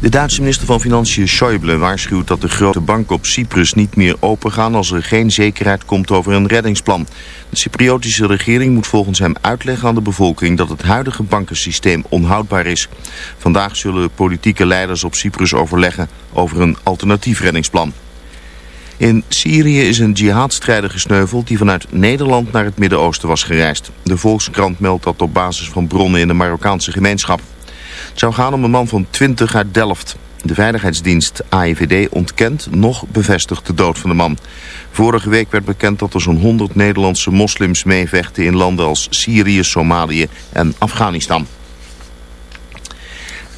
De Duitse minister van Financiën Schäuble waarschuwt dat de grote banken op Cyprus niet meer opengaan als er geen zekerheid komt over een reddingsplan. De Cypriotische regering moet volgens hem uitleggen aan de bevolking dat het huidige bankensysteem onhoudbaar is. Vandaag zullen politieke leiders op Cyprus overleggen over een alternatief reddingsplan. In Syrië is een jihadstrijder gesneuveld die vanuit Nederland naar het Midden-Oosten was gereisd. De Volkskrant meldt dat op basis van bronnen in de Marokkaanse gemeenschap. Het zou gaan om een man van 20 uit Delft. De veiligheidsdienst AIVD ontkent nog bevestigt de dood van de man. Vorige week werd bekend dat er zo'n 100 Nederlandse moslims meevechten in landen als Syrië, Somalië en Afghanistan.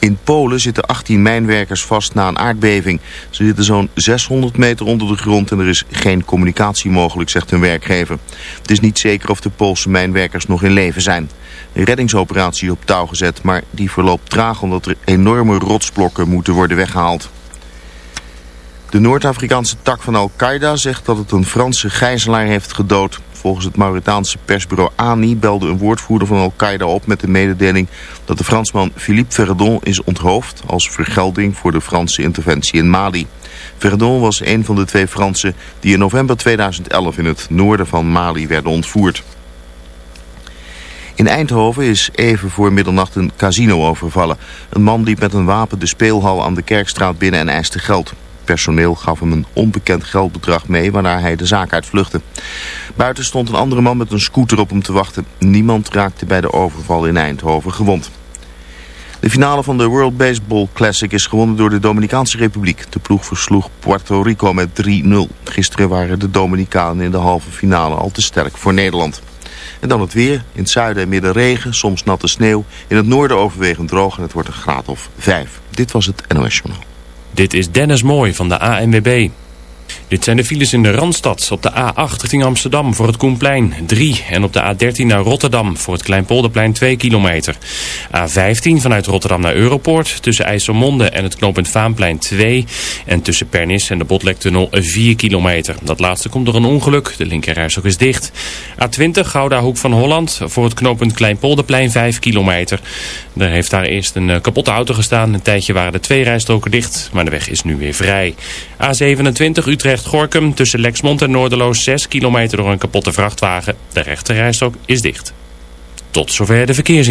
In Polen zitten 18 mijnwerkers vast na een aardbeving. Ze zitten zo'n 600 meter onder de grond en er is geen communicatie mogelijk, zegt hun werkgever. Het is niet zeker of de Poolse mijnwerkers nog in leven zijn. Een reddingsoperatie op touw gezet, maar die verloopt traag omdat er enorme rotsblokken moeten worden weggehaald. De Noord-Afrikaanse tak van Al-Qaeda zegt dat het een Franse gijzelaar heeft gedood. Volgens het Mauritaanse persbureau ANI belde een woordvoerder van Al-Qaeda op met de mededeling dat de Fransman Philippe Verdon is onthoofd als vergelding voor de Franse interventie in Mali. Verdon was een van de twee Fransen die in november 2011 in het noorden van Mali werden ontvoerd. In Eindhoven is even voor middernacht een casino overvallen. Een man liep met een wapen de speelhal aan de Kerkstraat binnen en eiste geld. Personeel gaf hem een onbekend geldbedrag mee waarna hij de zaak uitvluchtte. Buiten stond een andere man met een scooter op hem te wachten. Niemand raakte bij de overval in Eindhoven gewond. De finale van de World Baseball Classic is gewonnen door de Dominicaanse Republiek. De ploeg versloeg Puerto Rico met 3-0. Gisteren waren de Dominicanen in de halve finale al te sterk voor Nederland. En dan het weer. In het zuiden en midden regen, soms natte sneeuw. In het noorden overwegend droog en het wordt een graad of 5. Dit was het NOS Journaal. Dit is Dennis Mooi van de ANWB. Dit zijn de files in de Randstad. Op de A8 richting Amsterdam voor het Koenplein 3. En op de A13 naar Rotterdam voor het Kleinpolderplein 2 kilometer. A15 vanuit Rotterdam naar Europoort. Tussen IJsselmonde en het knooppunt Vaanplein 2. En tussen Pernis en de Botlektunnel 4 kilometer. Dat laatste komt door een ongeluk. De linkerrijstok is dicht. A20 Gouda Hoek van Holland voor het knooppunt Kleinpolderplein 5 kilometer. Er heeft daar eerst een kapotte auto gestaan. Een tijdje waren de twee rijstroken dicht. Maar de weg is nu weer vrij. A27 Utrecht-Gorkum tussen Lexmond en Noorderloos 6 kilometer door een kapotte vrachtwagen. De rechterrijstrook is dicht. Tot zover de verkeers.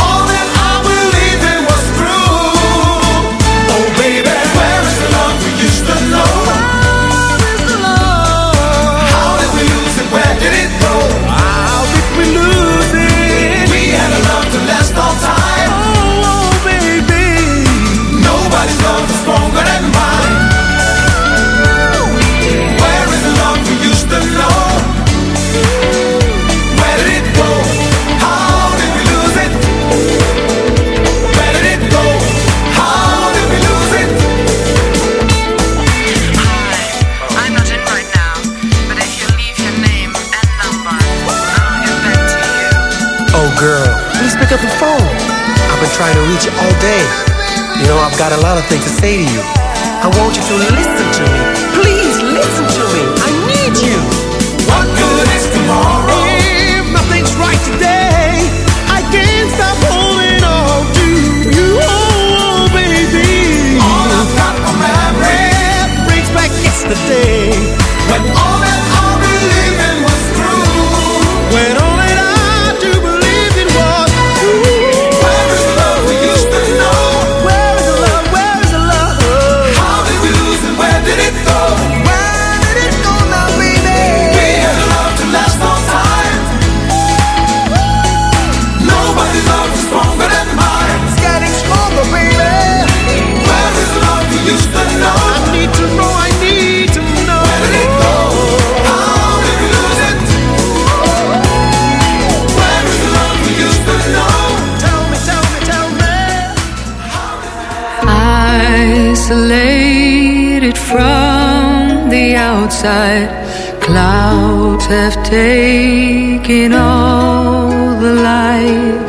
Clouds have taken all the light.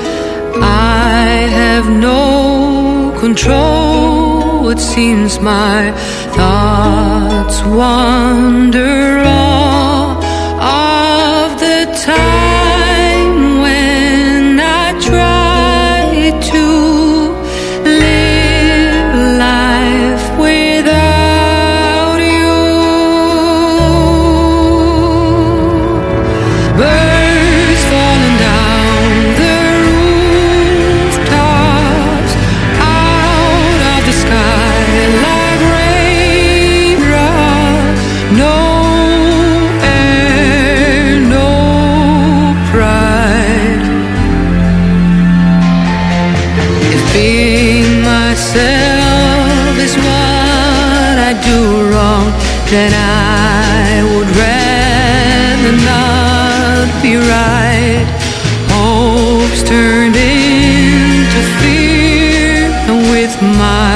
I have no control. It seems my thoughts wander all of the time. Then I would rather not be right. Hopes turned into fear with my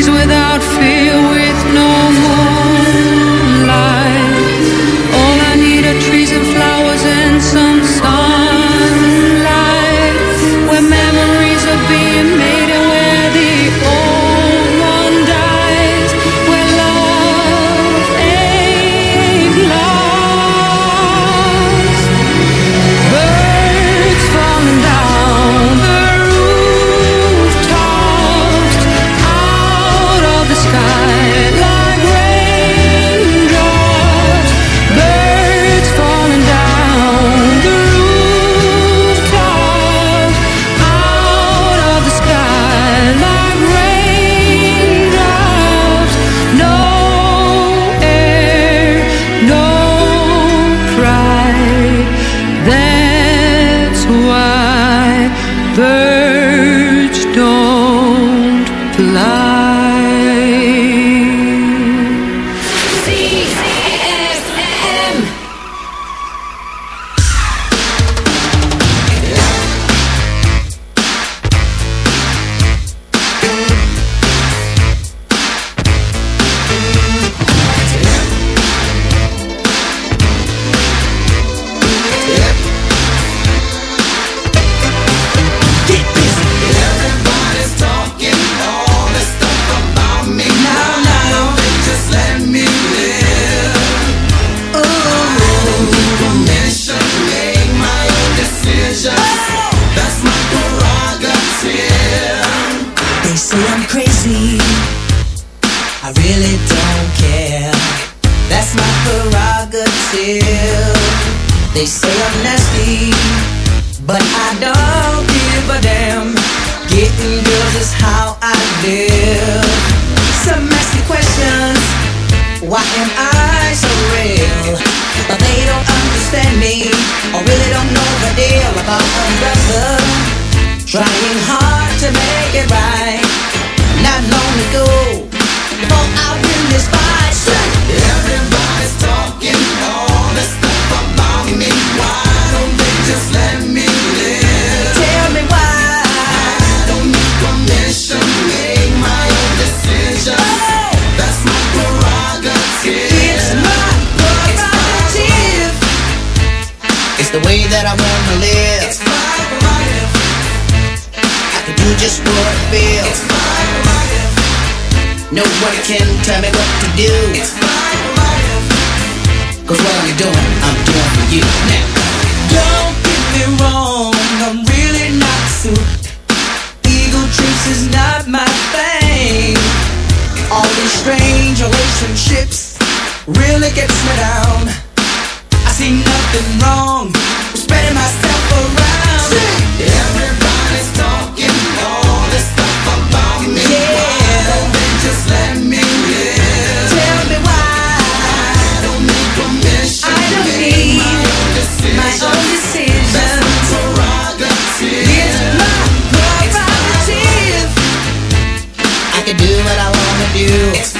skies without fear, prerogative. They say I'm nasty, but I don't give a damn. Getting girls is how I live. Some me questions. Why am I so real? But they don't understand me, or really don't know the deal about a brother. Trying hard to make it right. Not long ago, fall out in the way that I wanna live. It's my prerogative. I can do just what I feel. It's my prerogative. No one can tell me what to do. It's my prerogative. Cause what I'm doing, I'm doing for you. Now, wrong, I'm really not suited. Trips is not my thing. All these strange relationships really gets me down. I see nothing wrong with spreading myself around. Wanna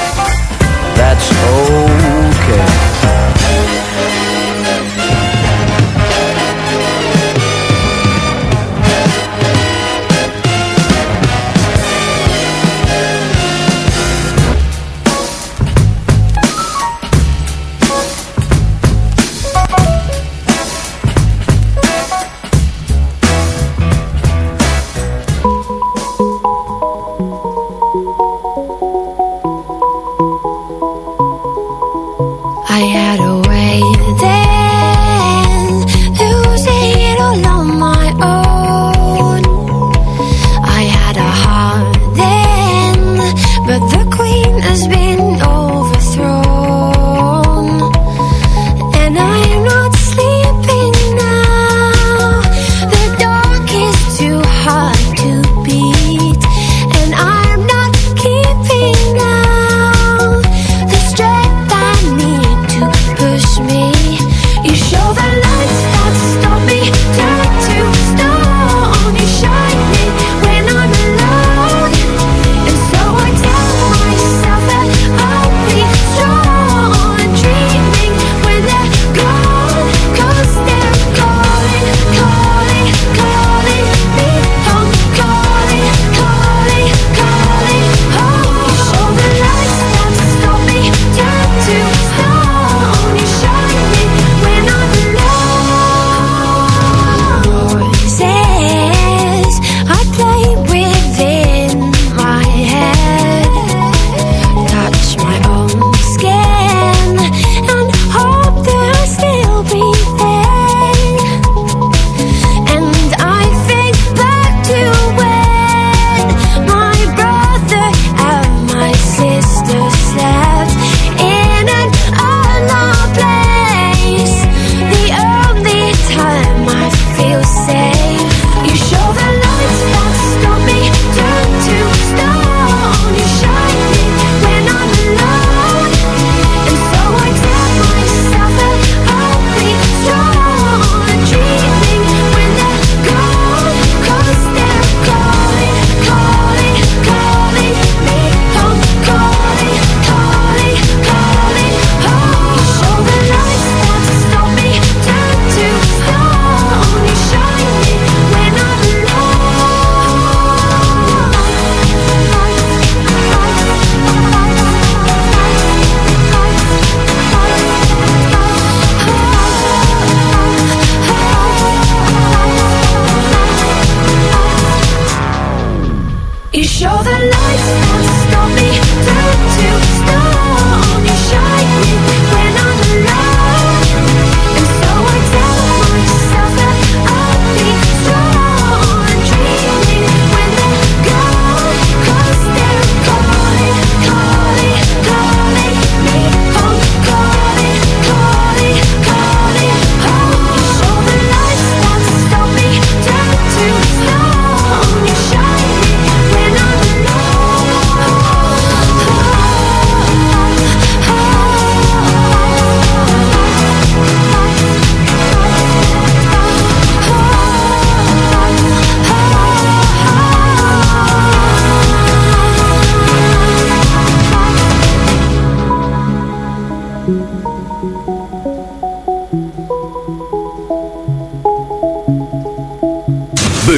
that's okay.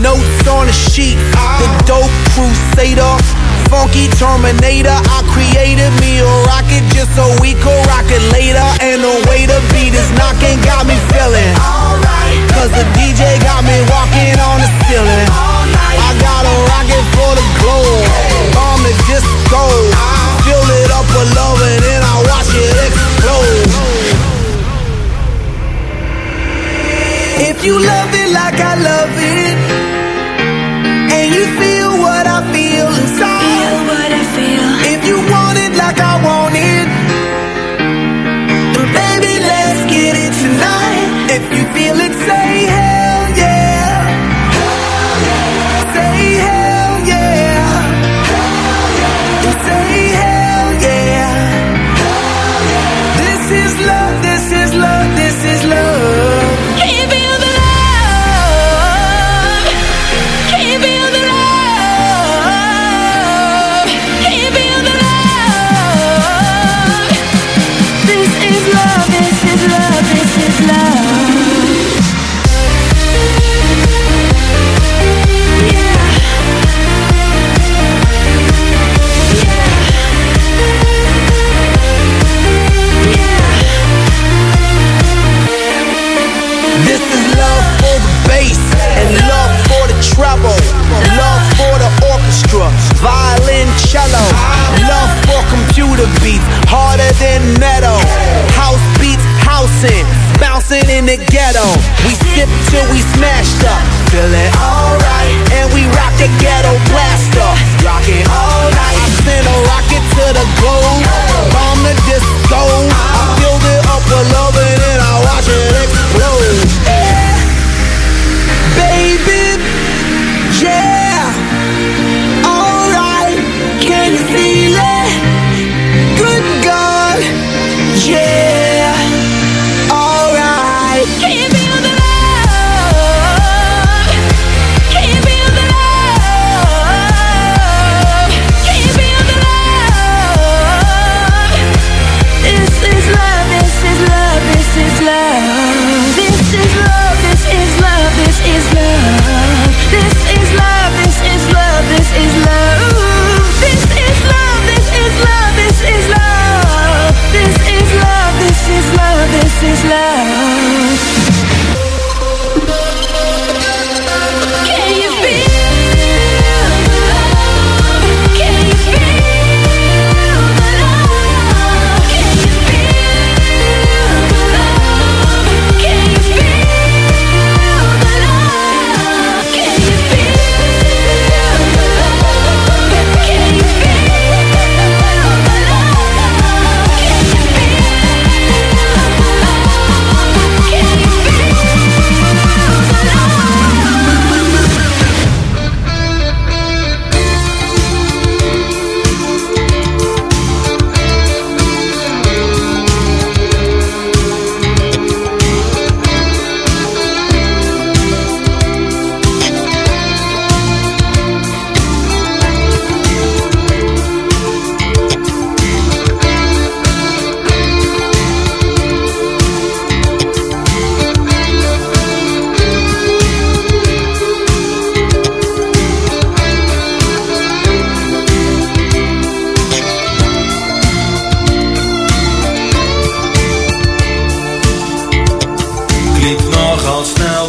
Notes on a sheet. The dope crusader. Funky Terminator. I created me a rocket just so we could rock it later. And the way the beat is knocking got me feeling. Cause the DJ got me walking on the ceiling. I got a rocket for the globe. Bomb the disco. Fill it up with love and then I watch it explode. If you love it like I love it, and you feel what I feel inside, what I feel. if you want it like I want it, then baby let's get it tonight. If you feel it, say hell beats, harder than metal, house beats, housing, bouncing in the ghetto. We sip till we smashed up, feeling alright, and we rock the ghetto blaster, rocking all night. I send a rocket to the globe, bomb the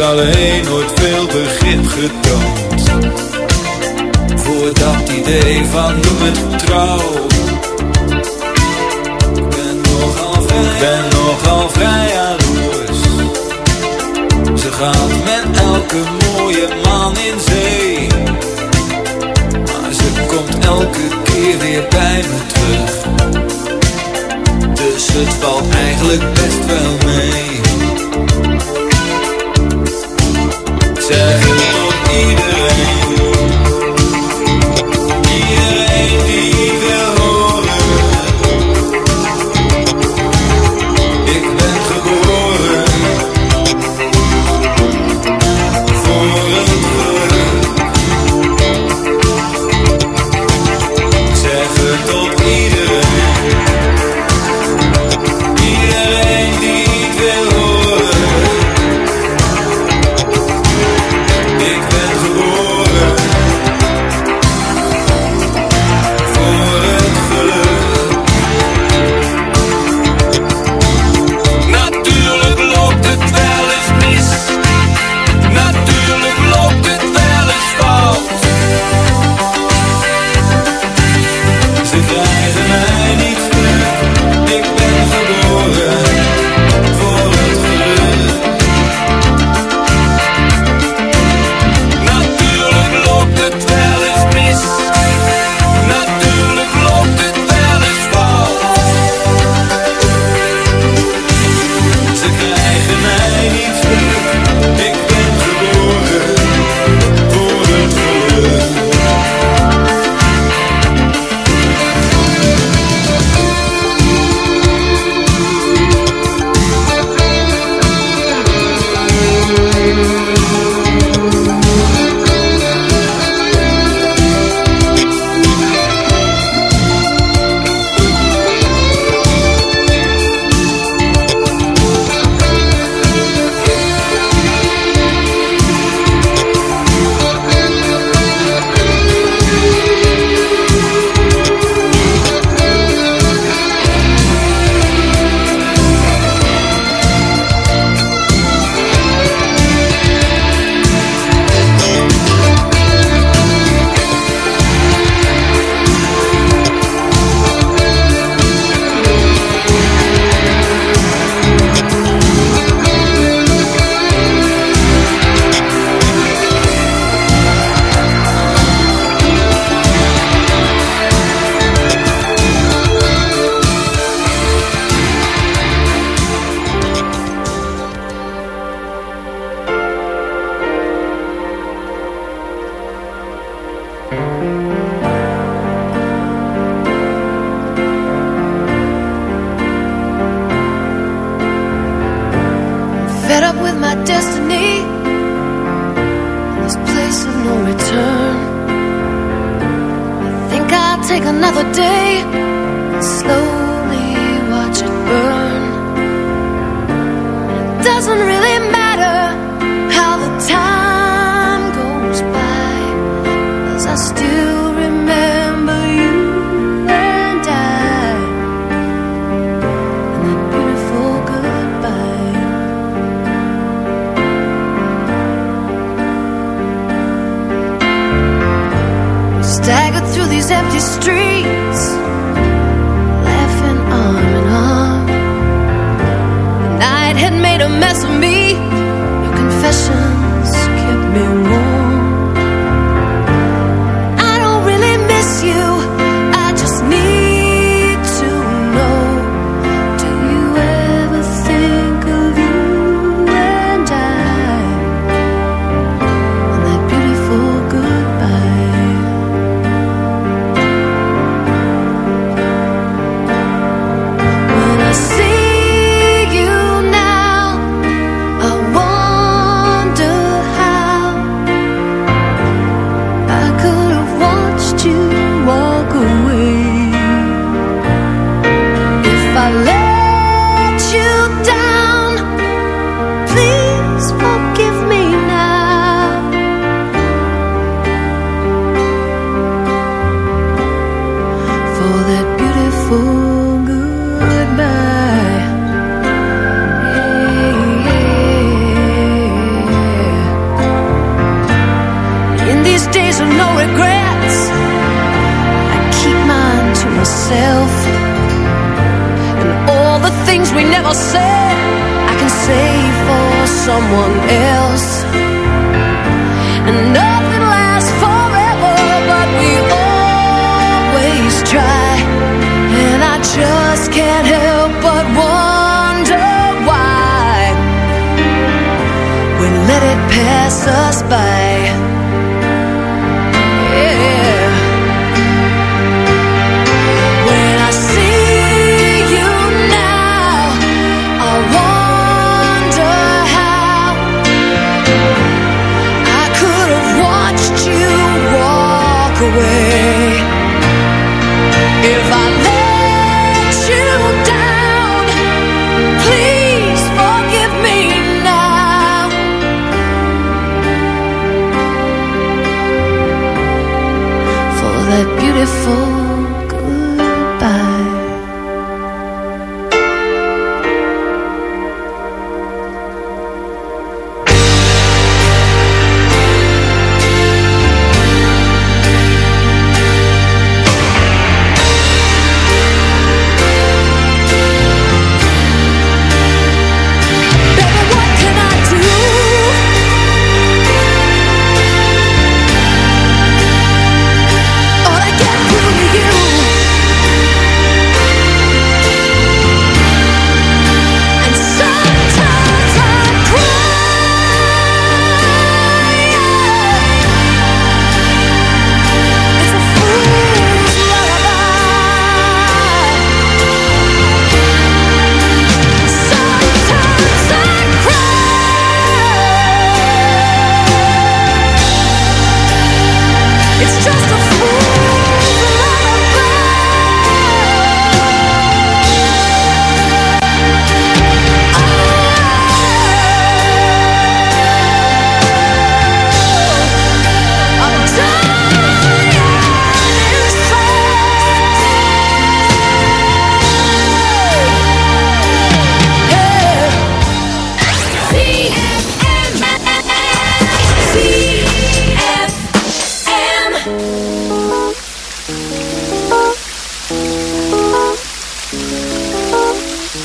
alleen nooit veel begrip getoond. Voor dat idee van noem het trouw. Ik ben nogal vrij. made a away.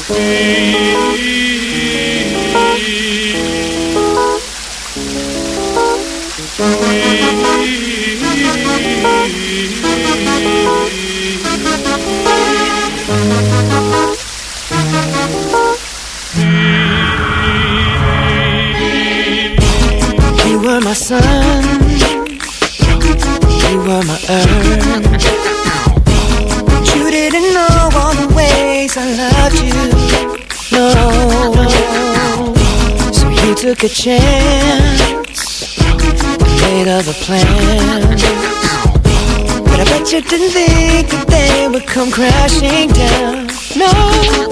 see. chance. Made other plan. But I bet you didn't think That they would come crashing down. No.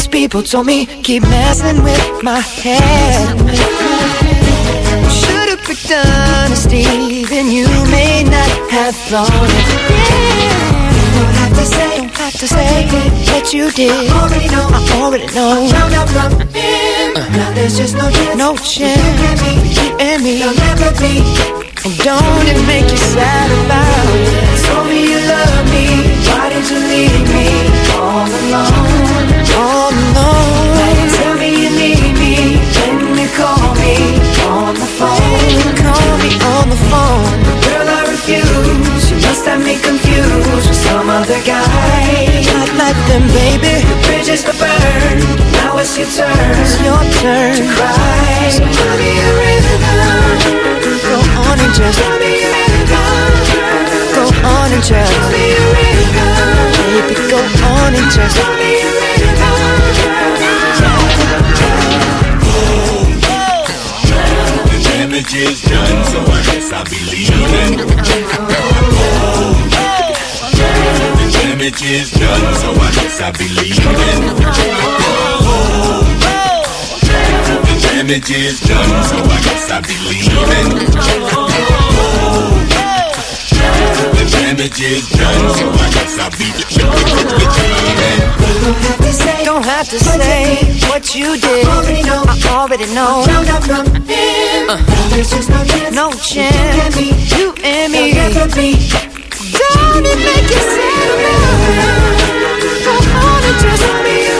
Things people told me keep messing with my head. Should've picked honesty, then you may not have thought it. Yeah. Don't have to say, don't have to say that you did. I already know, I already know. Found out from him. Uh-huh. Now there's just no chance, no chance. You and me, you'll never be. And don't it make you sad about it? Told me you love me, why did you leave me all alone? All must have me confused with some other guy. Not like them, baby. The bridges go burn. Now it's your turn. It's your turn to cry. So tell me a rhythm. Go on and just tell me a rhythm. Go on and just tell me a rhythm. Baby, go on and just tell me a The damage is done, so I guess I'll be leaving. The damage is done, so I guess I'll be leaving. The damage is done, so I guess I'll be leaving. The damage is done, so I guess I'll be leaving. Don't have to say what you did. I already know. Just no chance. You and me. Don't it make you sad enough? On and tell me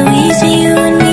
So easy, you and me.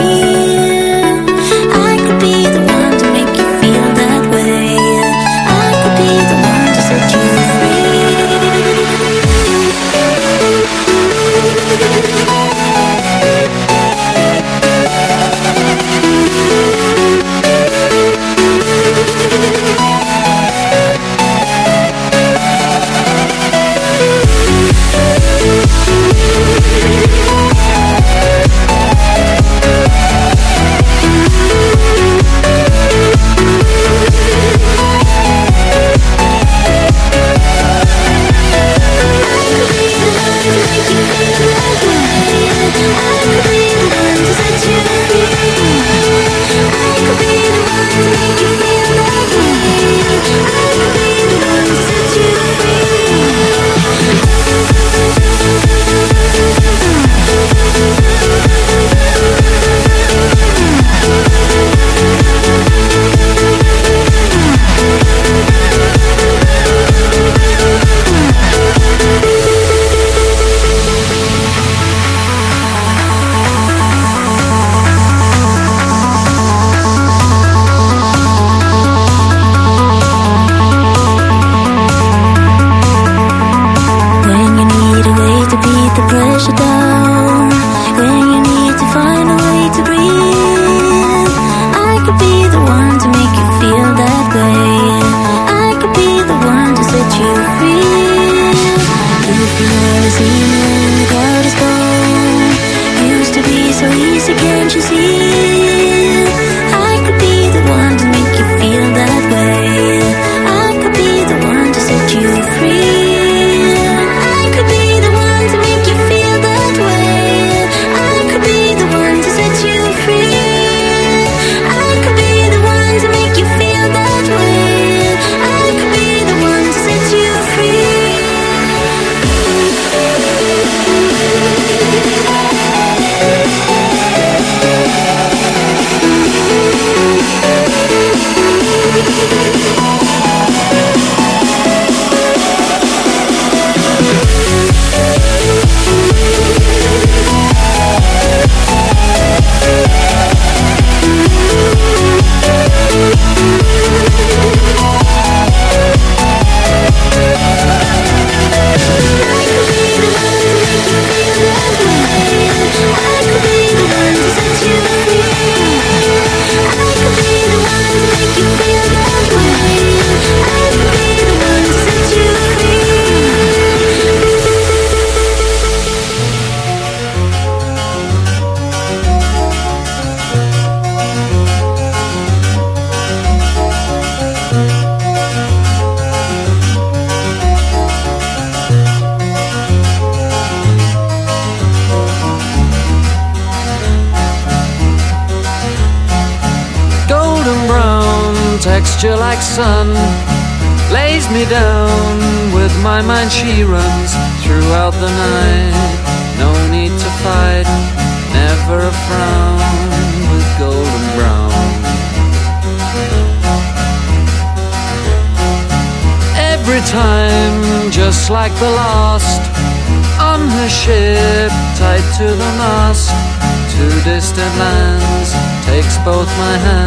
the last. On the ship tied to the mast to distant lands takes both my hands.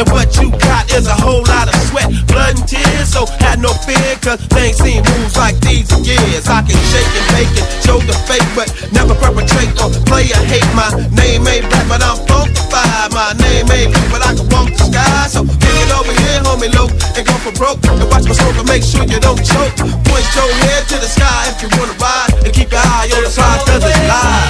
And what you got is a whole lot of sweat, blood, and tears. So have no fear, cause they ain't seen moves like these in years. I can shake and bake and show the fake, but never perpetrate or play or hate. My name ain't black, but I'm funkified. My name ain't blue, but I can walk the sky. So kick it over here, homie, low, and go for broke. And watch my smoke and make sure you don't choke. Point your head to the sky if you wanna ride, and keep your eye on the prize, cause it's live.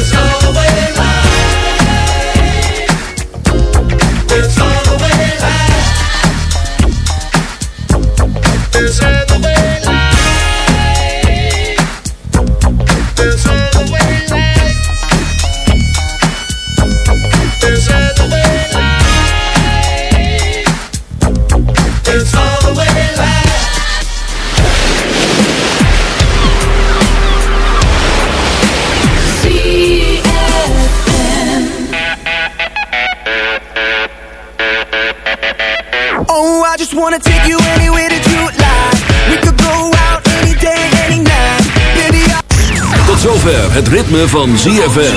It's all wanna take you anywhere that you like. We could go out any day, any night. Baby, I Tot zover het ritme van ZFM.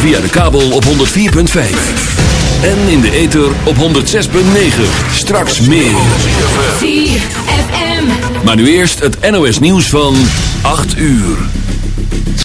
Via de kabel op 104.5. En in de ether op 106.9. Straks meer. ZFM. Maar nu eerst het NOS nieuws van 8 uur.